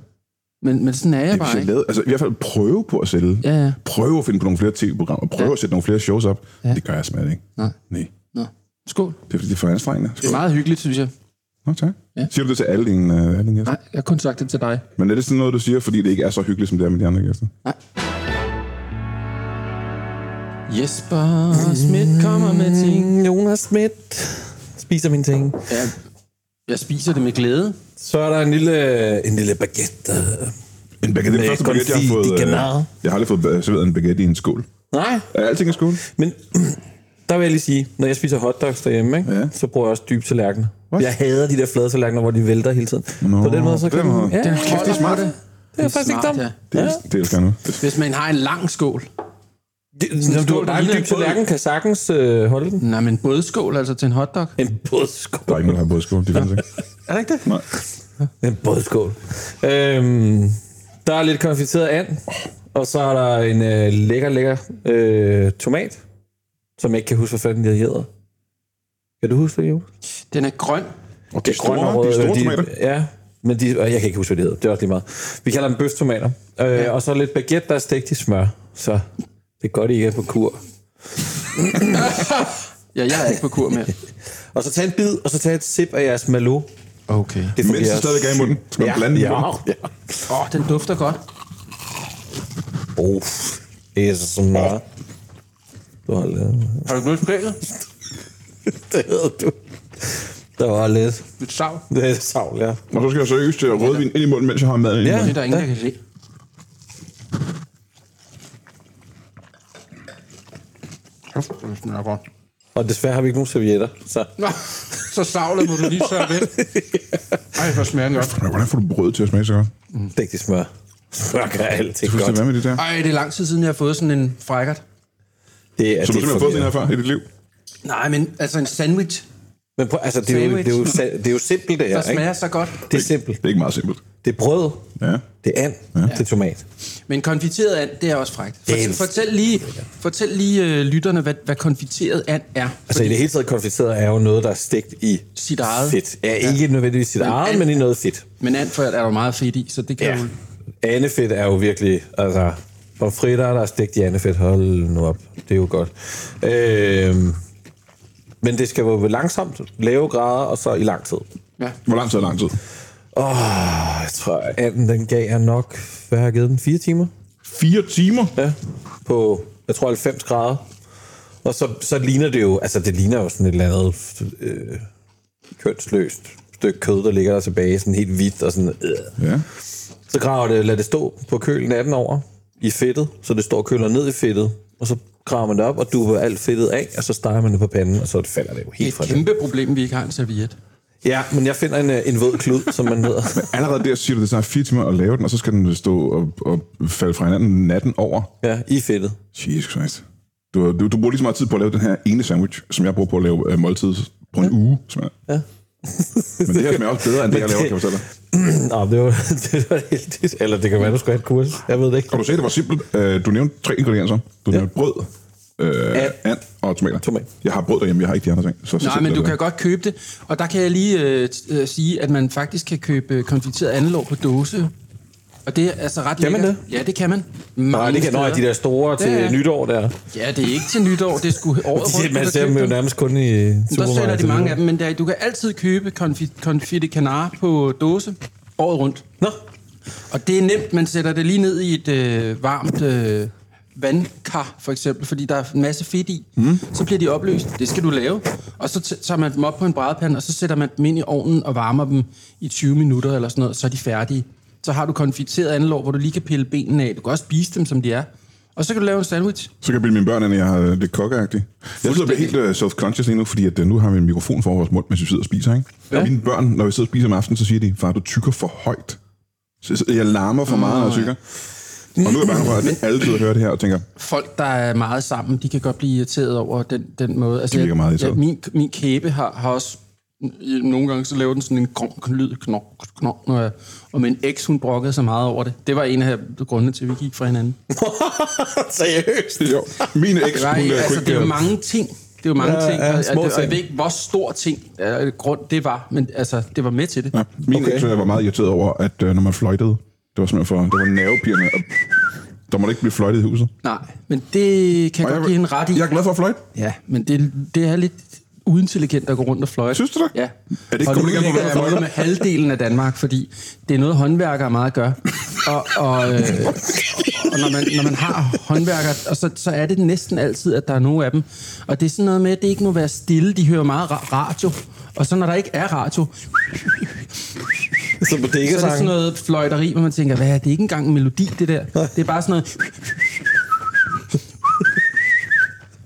Men, men sådan er jeg Hvis bare jeg lavede, altså i hvert fald prøve på at sælge. Ja, ja. Prøve at finde på nogle flere tv-programmer. Prøve Ja. at sætte nogle flere shows op. Ja. Det gør jeg simpelthen ikke. Nej. Nej. Skål. Det er fordi, det er for anstrengende. Det er meget hyggeligt, synes jeg. Nå, tak. Ja. Siger du det til alle dine, uh, alle dine gæster? Nej, jeg har kun sagt det til dig. Men er det sådan noget, du siger, fordi det ikke er så hyggeligt, som det er med de andre gæster? Nej. Jesper Schmidt kommer med ting. Mm, Jonas Schmidt spiser mine ting. Ja, jeg spiser det med glæde. Så er der en lille, en lille baguette. En baguette. Det er den første baguette, jeg har fået. øh. Jeg har aldrig fået øh, serveret en baguette i en skål. Nej, Er alting i skål? men der vil jeg lige sige, når jeg spiser hotdogs derhjemme, ikke, Ja. så bruger jeg også dybe tallerkener. What? Jeg hader de der flade tallerkener, hvor de vælter hele tiden. Nå, på den måde, så kan måde. Ja, Den kæft, det er smart. Det, det. det er faktisk ikke dumt. ja. Det, Ja. det elsker jeg nu. Det, Hvis man har en lang skål. Det, en når du der en dyb en båd. tallerken, kan sagtens øh, holde den. Nej, men bådskål altså til en hotdog. En bådskål. der er ikke nogen, der har både skål. De findes ikke. Er det ikke det? Nej. En bådskål. Øhm, der er lidt konfiteret and, og så er der en øh, lækker, lækker øh, tomat, som jeg ikke kan huske, hvad fanden de hedder. Kan du huske det, Jo? Den er grøn. Og de er Grønne og store, de er røde, store de- tomater. Ja, men de, jeg kan ikke huske, hvad de hedder. Det er også lige meget. Vi kalder dem bøftomater. Øh, ja. Og så lidt baguette, der er stegt i smør. Så det er godt, I ikke er på kur. [laughs] Ja, jeg er ikke på kur med. [laughs] Og så tag en bid, og så tag et sip af jeres malo. Okay. Det Mens det stadig er i munden. Skal man blande i ja, munden? ja. Åh, oh, den dufter godt. Oh, det er så meget. Du har lavet. Har du gået skægget? [laughs] Det hedder du. Der var lidt. Lidt sav. Det er savl, ja. Og så skal jeg seriøst til rødvin ind i munden, mens jeg har maden ind i Ja. Det munden. er der ingen, der kan se. Det smager godt. Og desværre har vi ikke nogen servietter, så... Nå. så savler må du lige sørge væk. [laughs] Ej, hvor smager den godt. Hvordan får du brød til at smage så godt? Stik det smør. Smør gør alting Hvad godt. med det der? Ej, det er lang tid siden, jeg har fået sådan en frækkert. Det er, Så du har simpelthen fået den her før i dit liv? Nej, men altså en sandwich, Men prøv, altså, det, er jo, det, er jo, det er jo simpelt, det her. der Ikke? smager så godt. Det er simpelt. Det er ikke meget simpelt. Det er brød, Ja. det er and, ja. det er tomat. Men konfiteret and, det er også frækt. Fortæl, fortæl lige, fortæl lige øh, lytterne, hvad, hvad konfiteret and er. Altså i det hele taget konfiteret er jo noget, der er stegt i Sit eget. fedt. Ja, ikke nødvendigvis sit Men eget, and- men i noget fedt. Men and for er der jo meget fedt i, så det kan Ja. jo... Andefedt er jo virkelig, altså, pomfritter, der er stegt i andefedt, hold nu op, det er jo godt. Øhm, men det skal være langsomt, lave grader, og så i lang tid. Ja. Hvor lang tid er lang tid? Åh, jeg tror, anden den gav jeg nok, hvad har jeg givet den, fire timer? Fire timer? Ja, på, jeg tror 90 grader. Og så, så ligner det jo, altså det ligner jo sådan et eller andet øh, kønsløst stykke kød, der ligger der tilbage, sådan helt hvidt og sådan, øh. Ja. Så graver det, lad det stå på køl natten over i fedtet, så det står og køler ned i fedtet, og så graver man det op og duber alt fedtet af, og så steger man det på panden, og så falder det jo Det er helt et fra det. kæmpe problem, vi ikke har en serviet. Ja, men jeg finder en, øh, en våd klud, som man hedder. [laughs] Allerede der siger du, det tager fire timer at lave den, og så skal den stå og, og falde fra hinanden natten over. Ja, i fedtet. Jesus Christ. Du, du, du bruger lige så meget tid på at lave den her ene sandwich, som jeg bruger på at lave uh, måltid på en uge. Smager. Ja. Men det her smager også bedre, end det, jeg laver, kan jeg fortælle dig. [clears throat] Nå, det var, [laughs] det var heldigt. Eller det kan være, du skulle have et kurs. Jeg ved det ikke. Og du sagde, det var simpelt. Uh, du nævnte tre ingredienser. Du nævnte brød, uh, And. and og tomater. Tomat. Jeg har brød derhjemme, jeg har ikke de andre ting. Så, så Nej, men du kan godt købe det. Og der kan jeg lige øh, øh, sige, at man faktisk kan købe konfiteret andelår på dåse. Og det er altså ret Kan man lækkert. Ja, det kan man. Nej, det kan steder. de der store til Ja, nytår der. Ja, det er ikke til nytår, det sgu året [laughs] rundt. Man du ser dem jo nærmest kun i Der supermarkedet. sælger de mange af dem, men der, du kan altid købe konfit, confite canard på dåse året rundt. Nå, Og det er nemt, man sætter det lige ned i et øh, varmt øh, vandkar, for eksempel, fordi der er en masse fedt i. Mm. Så bliver de opløst. Det skal du lave. Og så tager man dem op på en brædepande, og så sætter man dem ind i ovnen og varmer dem i 20 minutter eller sådan noget, så er de færdige. Så har du konfiteret andelår, hvor du lige kan pille benene af. Du kan også spise dem, som de er. Og så kan du lave en sandwich. Så kan jeg bilde mine børn, at jeg har øh, lidt kokkeagtigt. Jeg sidder bliver helt uh, self-conscious lige nu, fordi at, uh, nu har vi en mikrofon for vores mund, mens vi sidder og spiser. Ikke? Ja. Og mine børn, når vi sidder og spiser om aftenen, så siger de, far, du tykker for højt. Så, jeg larmer for meget, når jeg tykker. Og nu er jeg bange for, at alle sidder og hører det her og tænker, Folk, der er meget sammen, de kan godt blive irriteret over den, den måde. Altså, De virker meget ja, irriteret. min, min kæbe har, har også... Nogle gange så laver den sådan en grøn lyd, knok, knok, når jeg, og min eks, hun brokkede så meget over det. Det var en af grundene til, at vi gik fra hinanden. [laughs] seriøst. jo, min eks, Det, var, hun, altså, det er jo mange ting. Det er jo mange Ja, ting, ja, og, og, små det, og jeg ved ikke, hvor stor ting uh, grund det var, men altså, det var med til det. Ja, min okay. eks øh, var meget irriteret over, at uh, når man fløjtede, det var simpelthen for, det var nervepirrende, og der måtte ikke blive fløjtet i huset. Nej, men det kan jeg Og godt give hende ret i. Jeg er glad for at fløjte. Ja, men det, det er lidt uintelligent at gå rundt og fløjte. Synes du det? Ja. Er det ikke og nu ligger jeg fløjter? med, med halvdelen af Danmark, fordi det er noget, håndværkere meget gør. Og, og, øh, og når, man, når man har håndværkere, og så, så er det næsten altid, at der er nogle af dem. Og det er sådan noget med, at det ikke må være stille. De hører meget ra- radio. Og så når der ikke er radio, Så så er det sådan noget fløjteri, hvor man tænker, hvad er det ikke engang en melodi, det der. Det er bare sådan noget...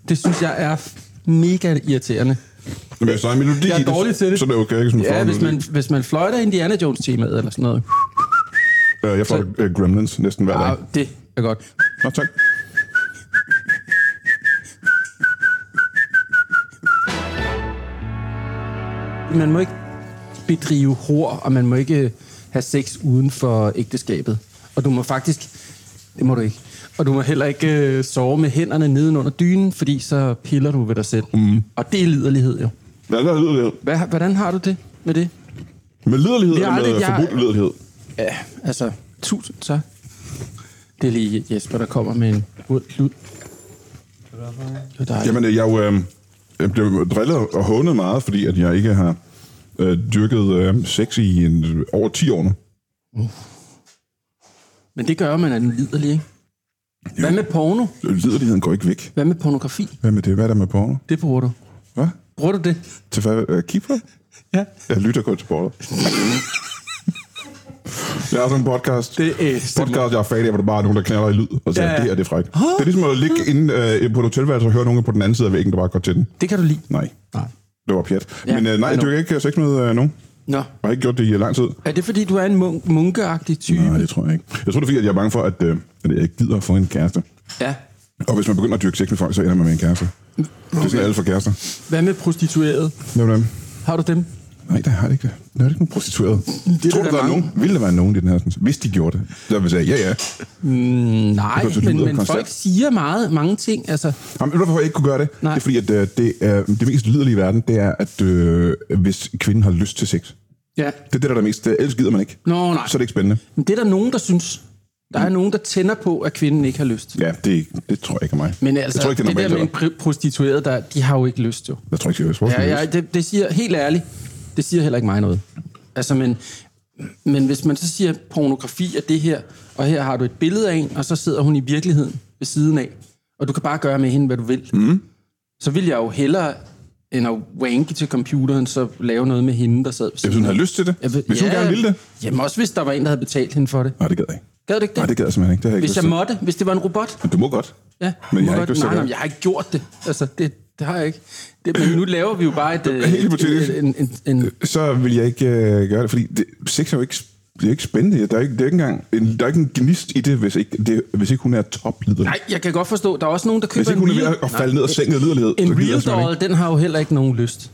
Det synes jeg er mega irriterende. Men hvis der er en melodi Jeg er det, dårlig til det. så er det okay, ikke? Som Ja, hvis man, hvis man fløjter Indiana Jones-temaet eller sådan noget. Øh, jeg får uh, Gremlins næsten hver dag. Ja, det er godt. Nå, tak. Man må ikke bedrive hår, og man må ikke have sex uden for ægteskabet. Og du må faktisk... Det må du ikke. Og du må heller ikke øh, sove med hænderne nedenunder dynen, fordi så piller du ved dig selv. Mm. Og det er liderlighed jo. Hvad er der liderlighed? Hvad, hvordan har du det med det? Med liderlighed eller med jeg- forbudt liderlighed? Ja, altså, tusind tak. Det er lige Jesper, der kommer med en våd klud. Det dejligt. Jamen, jeg, er jo, øh, jeg blev drillet og hånet meget, fordi at jeg ikke har øh, dyrket øh, sex i en, over 10 år nu. Men det gør man, at den liderlig, ikke? Hvad med porno? Liderligheden går ikke væk. Hvad med pornografi? Hvad med det? Hvad er der med porno? Det bruger du. Hvad? Bruger du det? Til hvad? Øh, keeper? Ja. Jeg lytter kun til porno. Jeg har sådan en podcast. Det er podcast, jeg er færdig af, hvor der bare er nogen, der knaller i lyd, og siger, Ja, det her det er frækt. Det er ligesom at ligge inde øh, på et hotelværelse og høre nogen på den anden side af væggen, der bare går til den. Det kan du lide. Nej. Nej. det var pjat. Ja, Men øh, nej, du har ikke sex med øh, nogen. Nå, Jeg har ikke gjort det i lang tid. er det fordi, du er en mun- munkeagtig type? Nej, det tror jeg ikke. Jeg tror, det er fordi, at jeg er bange for, at, øh, at jeg ikke gider at få en kæreste. Ja. Og hvis man begynder at dyrke sex med folk, så ender man med en kæreste. Det er sådan alle for kærester. Hvad med prostitueret? Det dem. Har du dem? Nej, der har det ikke. Der er ikke nogen prostitueret. er Tror der du, der er mange. nogen? Ville der være nogen i den her? Hvis de gjorde det. Så ville jeg sige, ja, ja. Mm, nej, Det men, men folk siger meget, mange ting. Altså, Jamen, hvorfor jeg ikke kunne gøre det? Nej. Det er fordi, at øh, det, er, det mest liderlige i verden, det er, at øh, hvis kvinden har lyst til sex. ja. Det er det, der er det mest. Det, ellers gider man ikke. Nå, nej. Så er det ikke spændende. Men det er der nogen, der synes. Der er nogen, der tænder på, at kvinden ikke har lyst. Ja, det, det tror jeg ikke er mig. Men altså, jeg tror ikke, det er det der med en pr- prostitueret, der, de har jo ikke lyst, jo. Jeg tror ikke, det er Ja, ja, det, det siger helt ærligt, det siger heller ikke mig noget. Altså, men, men hvis man så siger, pornografi er det her, og her har du et billede af en, og så sidder hun i virkeligheden ved siden af, og du kan bare gøre med hende, hvad du vil, mm. så vil jeg jo hellere, end at wanke til computeren, så lave noget med hende, der sad ved Hvis hun har lyst til det. Jeg Hvis hun gerne ville det. Jamen også hvis der var en, der havde betalt hende for det. Nej, det gad jeg ikke. Gad du ikke det? Nej, det gad jeg simpelthen ikke. Det har jeg ikke hvis jeg måtte, hvis det var en robot. Men du må godt. Ja, Men jeg har ikke lyst til nej, nej, jeg har ikke gjort det. Altså, det, det har jeg ikke. Det, men nu laver vi jo bare et, øh, helt hypotetisk. en, en, en, en, Så vil jeg ikke øh, gøre det, fordi det, sex er jo ikke, det er ikke spændende. Der er ikke, det er ikke engang, en, der er ikke en gnist i det, hvis ikke, det, hvis ikke hun er toplider. Nej, jeg kan godt forstå, der er også nogen, der køber Hvis ikke hun er en ved real... at falde ned og sengen af liderlighed, En real doll, den har jo heller ikke nogen lyst.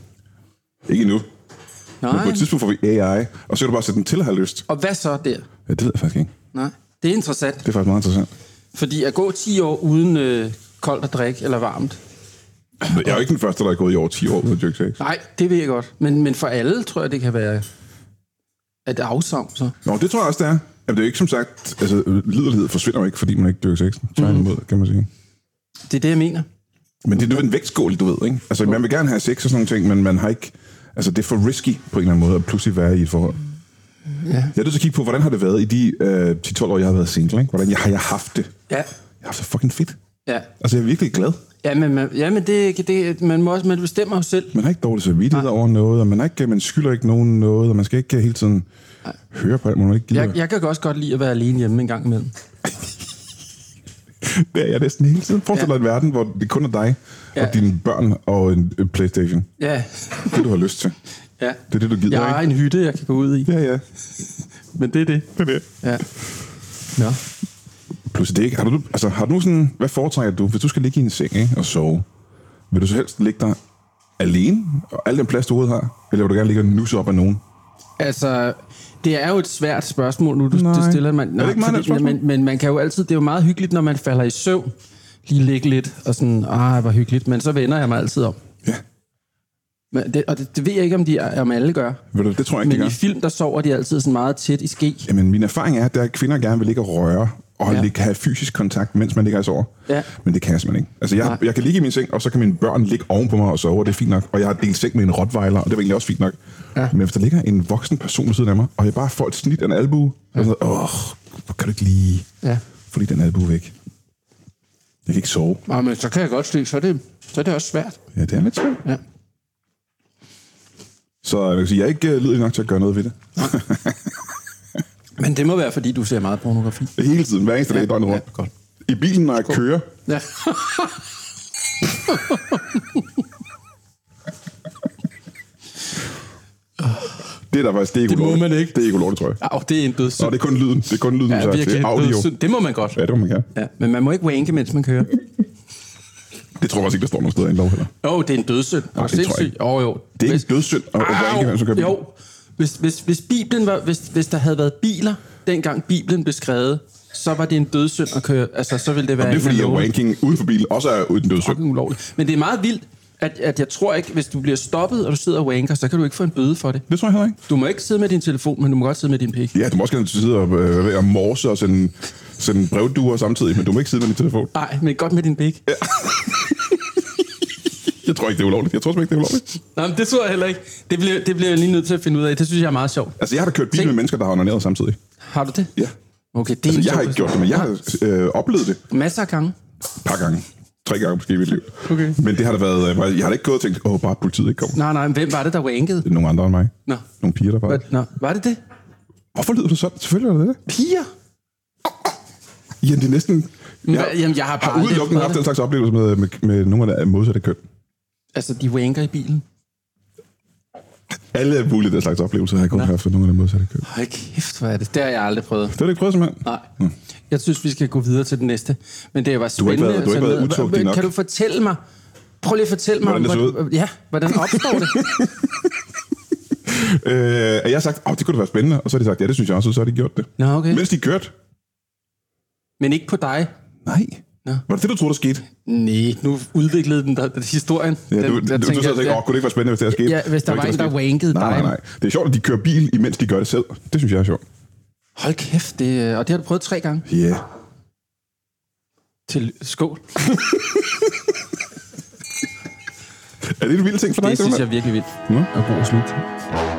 ikke. Endnu. Men Nej. på et tidspunkt får vi AI, og så kan du bare sætte den til at have lyst. Og hvad så der? Ja, det ved jeg faktisk ikke. Nej, det er interessant. Det er faktisk meget interessant. Fordi at gå 10 år uden øh, koldt at drikke eller varmt, Jeg er jo ikke den første, der er gået i over 10 år uden at dyrke sex. nej, det ved jeg godt. Men, men for alle tror jeg, det kan være et afsavn, så. Nå, det tror jeg også, det er. Jamen, det er jo ikke som sagt, altså liderlighed forsvinder jo ikke, fordi man ikke dyrker sex. Tværtimod, kan man sige. Det er det, jeg mener. Men det er jo en vægtskål, du ved, ikke? Altså, man vil gerne have sex og sådan nogle ting, men man har ikke... Altså, det er for risky på en eller anden måde at pludselig være i et forhold. Ja. Jeg er nødt til at kigge på, hvordan har det været i de øh, 10-12 år, jeg har været single, ikke? Hvordan jeg, har jeg haft det? Ja, Jeg har haft det fucking fedt. ja. Altså, jeg er virkelig glad. Ja, men, man, ja, men det, det, man, må også, man bestemmer jo selv. Man har ikke dårlig samvittighed over noget, og man, ikke, man skylder ikke nogen noget, og man skal ikke hele tiden høre på alt, man ikke gider. Jeg, jeg kan også godt lide at være alene hjemme en gang imellem. [laughs] Det er jeg næsten hele tiden. Forestil dig en verden, hvor det kun er dig Ja. og dine børn og en, en Playstation. Ja, Det, du har lyst til. [laughs] ja. Det er det, du gider, Jeg har ikke? en hytte, jeg kan gå ud i. Ja, ja. Men det er det. Det er det. Ja. Nå. Pludselig det ikke. Har du, altså, har du sådan, hvad foretrækker du, hvis du skal ligge i en seng ikke, og sove? Vil du så helst ligge der alene, og al den plads, du overhovedet har? Eller vil du gerne ligge og nusse op af nogen? Altså, det er jo et svært spørgsmål, nu du Nej. det stiller man. Er det ikke meget spørgsmål? men, men man kan jo altid, det er jo meget hyggeligt, når man falder i søvn, lige ligge lidt, og sådan, ah, hvor hyggeligt, men så vender jeg mig altid om. Men det, og det, det ved jeg ikke, om, de, om alle gør. ved du, det tror jeg ikke, Men de i gør. film, der sover de altid sådan meget tæt i ske. Jamen, min erfaring er, at der er kvinder gerne vil ligge og røre, og Ja. ligge, have fysisk kontakt, mens man ligger og sover. Ja. Men det kan jeg simpelthen ikke. Altså, jeg, Nej. jeg kan ligge i min seng, og så kan mine børn ligge oven på mig og sove, og det er fint nok. Og jeg har delt seng med en rottweiler, og det var egentlig også fint nok. Ja. Men hvis der ligger en voksen person ved siden af mig, og jeg bare får et snit af en albue, ja. så sådan, åh, hvor kan du ikke lige Ja. få lige den albue væk? Jeg kan ikke sove. Nå, men så kan jeg godt se, så er det, så er det også svært. Ja, det er lidt svært. Ja. Så jeg vil sige, jeg er ikke uh, lidelig nok til at gøre noget ved det. Men det må være, fordi du ser meget pornografi. [laughs] Hele tiden, hver eneste dag, døgnet rundt. Ja, godt. I bilen, når jeg kører, Ja. det er der faktisk, det er ikke Det må man ikke. Det er ikke ulovligt, tror jeg. Au, det er en dødssynd. Nå, det er kun lyden. Det er kun lyden, Ja, ja, virkelig det er audio. Det må man godt. Ja, det må man gerne. Ja, men man må ikke wanke, mens man kører. Det tror jeg også ikke, der står nogen steder i en lov heller. Jo, det er en dødssynd. Nej, det tror jeg ikke. Jo, jo. Det er Hvis- ikke dødssynd Au, wanke, mens man kører bil. Jo, hvis, hvis, hvis, Bibelen var, hvis, hvis der havde været biler, dengang Bibelen blev skrevet, så var det en dødssynd at køre. Altså, så ville det være Og det er en fordi, at wanking uden for bilen også er uden dødssynd. ulovligt. Men det er meget vildt, at, at jeg tror ikke, hvis du bliver stoppet, og du sidder og wanker, så kan du ikke få en bøde for det. Det tror jeg heller ikke. Du må ikke sidde med din telefon, men du må godt sidde med din pik. Ja, du må også gerne sidde og, øh, at morse og sende, sende brevduer samtidig, men du må ikke sidde med din telefon. Nej, men godt med din pik. Ja. Jeg tror ikke, det er ulovligt. Jeg tror simpelthen ikke, det er ulovligt. Nej, men det tror jeg heller ikke. Det bliver, det bliver jeg lige nødt til at finde ud af. Det synes jeg er meget sjovt. Altså, jeg har da kørt bil Tænk- med mennesker, der har onaneret samtidig. Har du det? Ja. Okay, det er Altså, jeg har ikke gjort det, men jeg har øh, oplevet det Masser af gange. et par gange. Tre gange måske i mit liv. Okay. Men det har da været... øh, Jeg har da ikke gået og tænkt, åh, bare politiet ikke kommer. Nej, nej, men hvem var det, der? Det er nogle andre end mig. Nå. Nogle piger, der var. Nå, var det det? Hvorfor lyder du sådan? Selvfølgelig er det det. Piger? Ja, det er næsten... Ja. Jamen, jeg har bare har udelukkende haft den slags oplevelser med, med, med nogle af det modsatte køn. Altså, de wanker i bilen. Alle mulige der slags oplevelser har jeg kun haft for nogle af de modsatte køb. Hold kæft, hvor er det. Det har jeg aldrig prøvet. Det har du ikke prøvet, simpelthen? Nej. Jeg synes, vi skal gå videre til den næste. Men det var Du har ikke spændende. været- du har ikke sådan været utugtig nok. Kan du fortælle mig... Prøv lige at fortælle mig, Hvordan det hvordan, ja, hvordan opstår det? [laughs] Øh, jeg har sagt, åh, det kunne da være spændende. Og så har de sagt, ja, det synes jeg også, og så har de gjort det. Nå, okay. Mens de kørte. Men ikke på dig. Nej. Nå. Var det det, du troede, der skete? Nej, nu udviklede den der, den historien. Ja, du, den, du, du, du tænker så tænkte, jeg, åh, kunne det ikke være spændende, hvis det her skete? Ja, hvis der var ikke en, der skete. wankede Nej, nej, dig. nej. Det er sjovt, at de kører bil, imens de gør det selv. Det synes jeg er sjovt. Hold kæft, det, og det har du prøvet tre gange. Ja. Yeah. Til skål. [laughs] Er det en vild ting for dig? Det synes jeg er virkelig vildt. Nå. Og god at slutte.